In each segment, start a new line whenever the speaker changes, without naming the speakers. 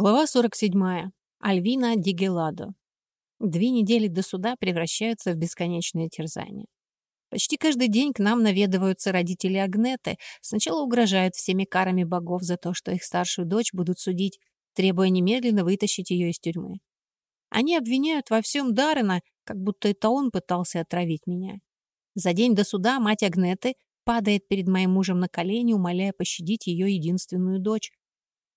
Глава 47. Альвина Дигеладо. Две недели до суда превращаются в бесконечное терзание. Почти каждый день к нам наведываются родители Агнеты, сначала угрожают всеми карами богов за то, что их старшую дочь будут судить, требуя немедленно вытащить ее из тюрьмы. Они обвиняют во всем Даррена, как будто это он пытался отравить меня. За день до суда мать Агнеты падает перед моим мужем на колени, умоляя пощадить ее единственную дочь.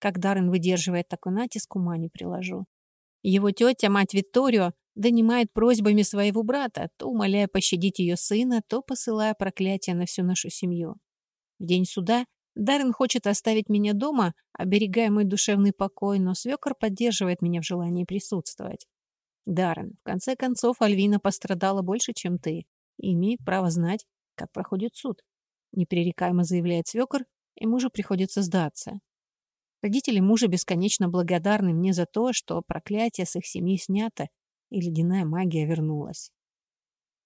Как Даррен выдерживает такой натиск, ума не приложу. Его тетя, мать Викторио, донимает просьбами своего брата, то умоляя пощадить ее сына, то посылая проклятие на всю нашу семью. В день суда Даррен хочет оставить меня дома, оберегая мой душевный покой, но свекор поддерживает меня в желании присутствовать. Даррен, в конце концов, Альвина пострадала больше, чем ты, и имеет право знать, как проходит суд. Непререкаемо заявляет свекор, и мужу приходится сдаться. Родители мужа бесконечно благодарны мне за то, что проклятие с их семьи снято, и ледяная магия вернулась.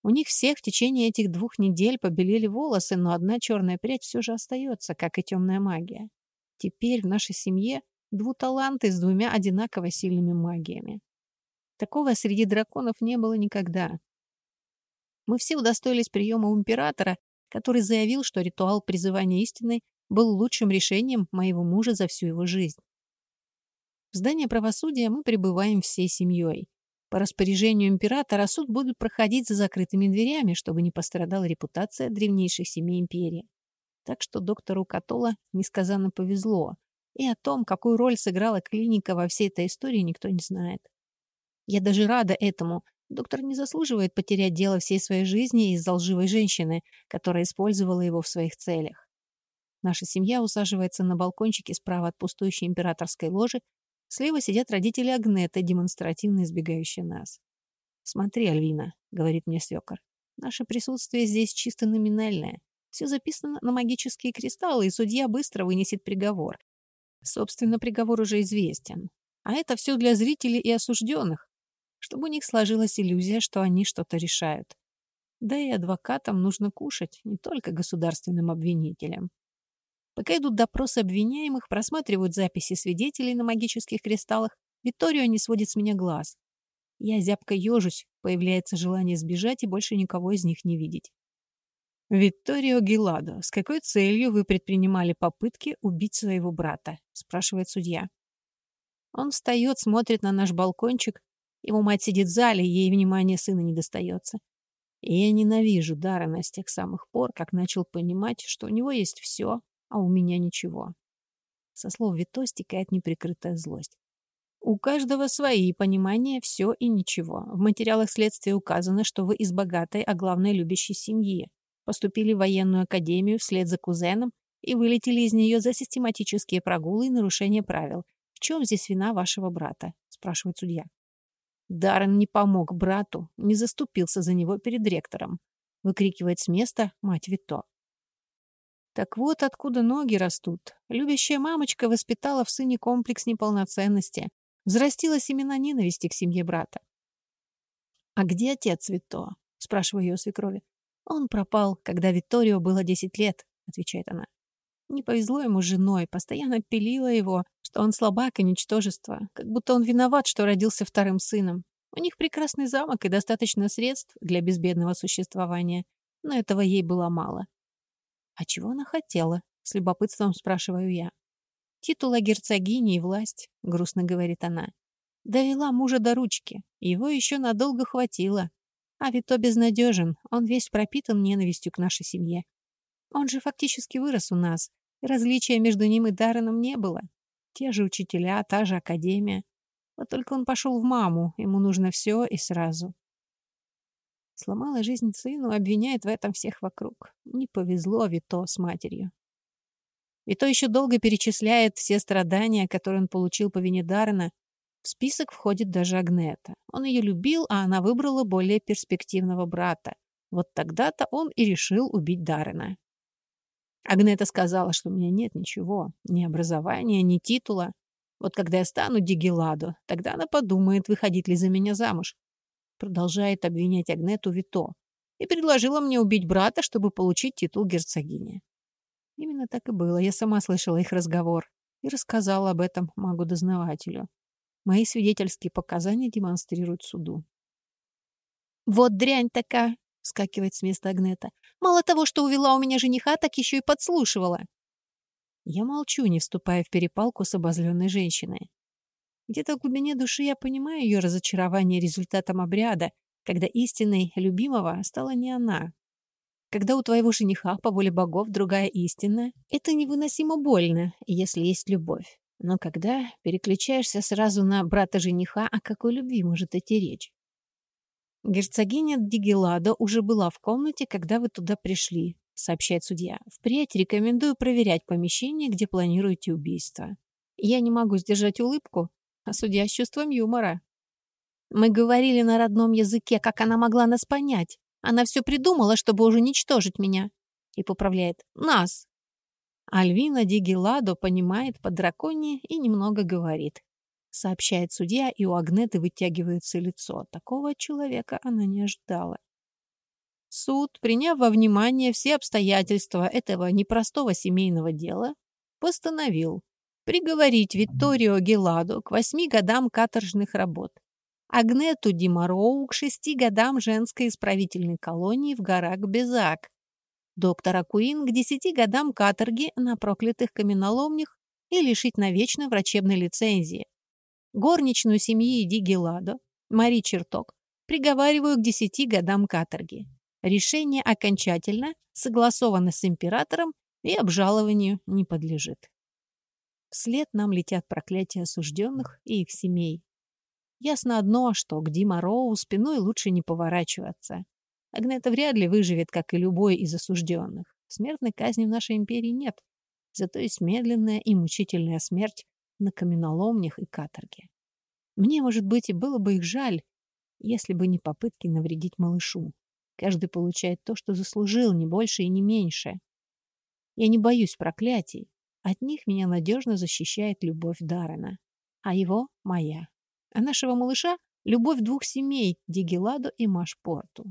У них всех в течение этих двух недель побелели волосы, но одна черная прядь все же остается, как и темная магия. Теперь в нашей семье двуталанты с двумя одинаково сильными магиями. Такого среди драконов не было никогда. Мы все удостоились приема у императора, который заявил, что ритуал призывания истины был лучшим решением моего мужа за всю его жизнь. В здание правосудия мы прибываем всей семьей. По распоряжению императора суд будет проходить за закрытыми дверями, чтобы не пострадала репутация древнейших семей империи. Так что доктору Катола несказанно повезло, и о том, какую роль сыграла клиника во всей этой истории, никто не знает. Я даже рада этому. Доктор не заслуживает потерять дело всей своей жизни из-за лживой женщины, которая использовала его в своих целях. Наша семья усаживается на балкончике справа от пустующей императорской ложи. Слева сидят родители Агнеты, демонстративно избегающие нас. «Смотри, Альвина», — говорит мне свекор, — «наше присутствие здесь чисто номинальное. Все записано на магические кристаллы, и судья быстро вынесет приговор. Собственно, приговор уже известен. А это все для зрителей и осужденных, чтобы у них сложилась иллюзия, что они что-то решают. Да и адвокатам нужно кушать, не только государственным обвинителям. Пока идут допросы обвиняемых, просматривают записи свидетелей на магических кристаллах, Витторио не сводит с меня глаз. Я зябко ежусь, появляется желание сбежать и больше никого из них не видеть. «Витторио Геладо, с какой целью вы предпринимали попытки убить своего брата?» – спрашивает судья. Он встает, смотрит на наш балкончик. Его мать сидит в зале, ей внимания сына не достается. И я ненавижу Даррена с тех самых пор, как начал понимать, что у него есть все, а у меня ничего. Со слов Вито стекает неприкрытая злость. У каждого свои понимания все и ничего. В материалах следствия указано, что вы из богатой, а главное любящей семьи. Поступили в военную академию вслед за кузеном и вылетели из нее за систематические прогулы и нарушение правил. В чем здесь вина вашего брата? спрашивает судья. Даррен не помог брату, не заступился за него перед ректором. Выкрикивает с места мать Вито. Так вот откуда ноги растут. Любящая мамочка воспитала в сыне комплекс неполноценности, взрастила семена ненависти к семье брата. «А где отец Вито?» — спрашиваю ее свекрови. «Он пропал, когда Витторио было десять лет», — отвечает она. Не повезло ему с женой, постоянно пилила его, что он слабак и ничтожество, как будто он виноват, что родился вторым сыном. У них прекрасный замок и достаточно средств для безбедного существования, но этого ей было мало. «А чего она хотела?» — с любопытством спрашиваю я. «Титула герцогини и власть», — грустно говорит она. «Довела мужа до ручки. Его еще надолго хватило. А Вито безнадежен, он весь пропитан ненавистью к нашей семье. Он же фактически вырос у нас. Различия между ним и Дарреном не было. Те же учителя, та же академия. Вот только он пошел в маму, ему нужно все и сразу. Сломала жизнь сыну, обвиняет в этом всех вокруг. Не повезло Вито с матерью. Вито еще долго перечисляет все страдания, которые он получил по вине Даррена. В список входит даже Агнета. Он ее любил, а она выбрала более перспективного брата. Вот тогда-то он и решил убить Даррена. Агнета сказала, что у меня нет ничего, ни образования, ни титула. Вот когда я стану Дигеладо, тогда она подумает, выходить ли за меня замуж продолжает обвинять Агнету Вито, и предложила мне убить брата, чтобы получить титул герцогини. Именно так и было. Я сама слышала их разговор. и рассказал об этом магу-дознавателю. Мои свидетельские показания демонстрируют суду. «Вот дрянь такая!» — скакивает с места Агнета. «Мало того, что увела у меня жениха, так еще и подслушивала!» Я молчу, не вступая в перепалку с обозленной женщиной. Где-то в глубине души я понимаю ее разочарование результатом обряда, когда истинной любимого стала не она. Когда у твоего жениха по воле богов другая истина, это невыносимо больно, если есть любовь. Но когда переключаешься сразу на брата жениха, о какой любви может идти речь? Герцогиня Дигеладо уже была в комнате, когда вы туда пришли, сообщает судья. Впредь рекомендую проверять помещение, где планируете убийство. Я не могу сдержать улыбку, а судья с чувством юмора. Мы говорили на родном языке, как она могла нас понять. Она все придумала, чтобы уже уничтожить меня. И поправляет «нас». Альвина Дигеладо понимает по драконе и немного говорит. Сообщает судья, и у Агнеты вытягивается лицо. Такого человека она не ожидала. Суд, приняв во внимание все обстоятельства этого непростого семейного дела, постановил приговорить Витторио Геладо к восьми годам каторжных работ, Агнету Димароу к шести годам женской исправительной колонии в горах Безак, доктора Куин к десяти годам каторги на проклятых каменоломнях и лишить навечно врачебной лицензии. Горничную семьи Ди Геладо, Мари Черток, приговариваю к десяти годам каторги. Решение окончательно, согласовано с императором и обжалованию не подлежит. Вслед нам летят проклятия осужденных и их семей. Ясно одно, что к Дима Роу спиной лучше не поворачиваться. Агнета вряд ли выживет, как и любой из осужденных. Смертной казни в нашей империи нет. Зато есть медленная и мучительная смерть на каменоломнях и каторге. Мне, может быть, и было бы их жаль, если бы не попытки навредить малышу. Каждый получает то, что заслужил, не больше и не меньше. Я не боюсь проклятий. От них меня надежно защищает любовь Даррена, а его — моя. А нашего малыша — любовь двух семей, Дигеладо и Машпорту.